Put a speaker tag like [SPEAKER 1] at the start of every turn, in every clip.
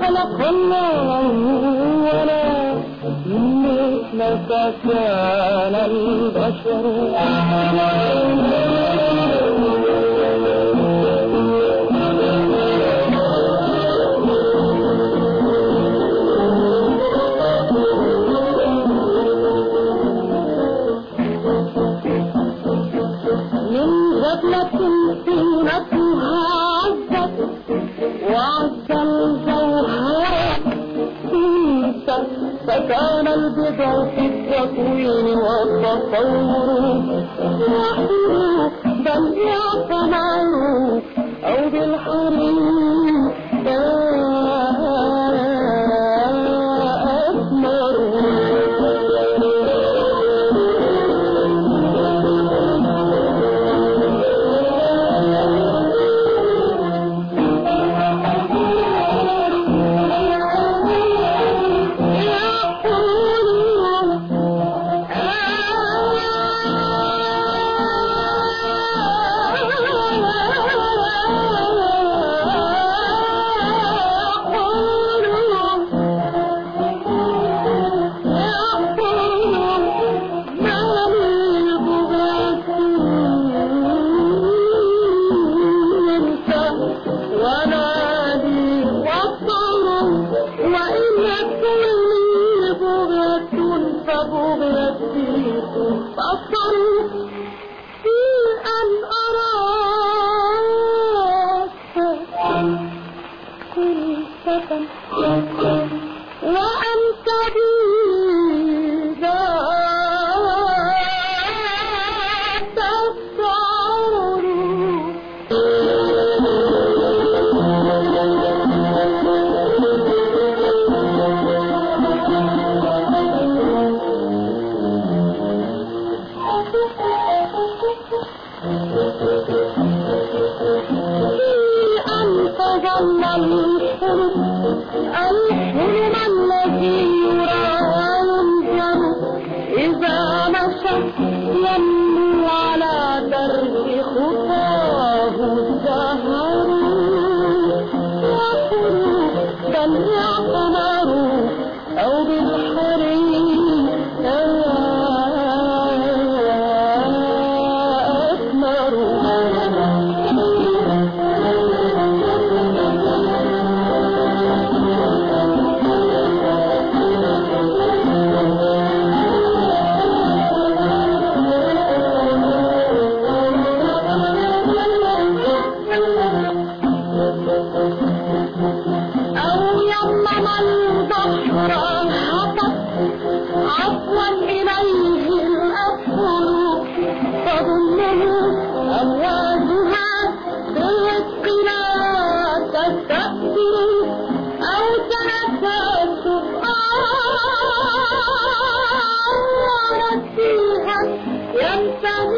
[SPEAKER 1] خلقنا ولا مثلك كان البشر من غفلة في نفسي بضع التطوير والتصور Grandpa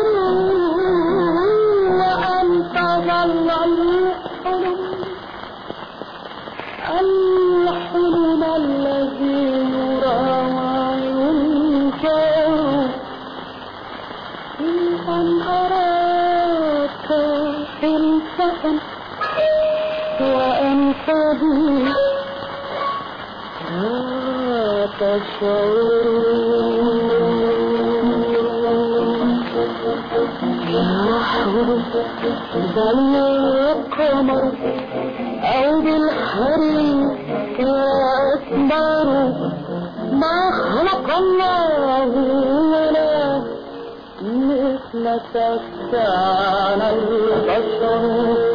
[SPEAKER 1] بالقمر أو بالحريق اكبر ما خلق الله ولا مثل على البشر.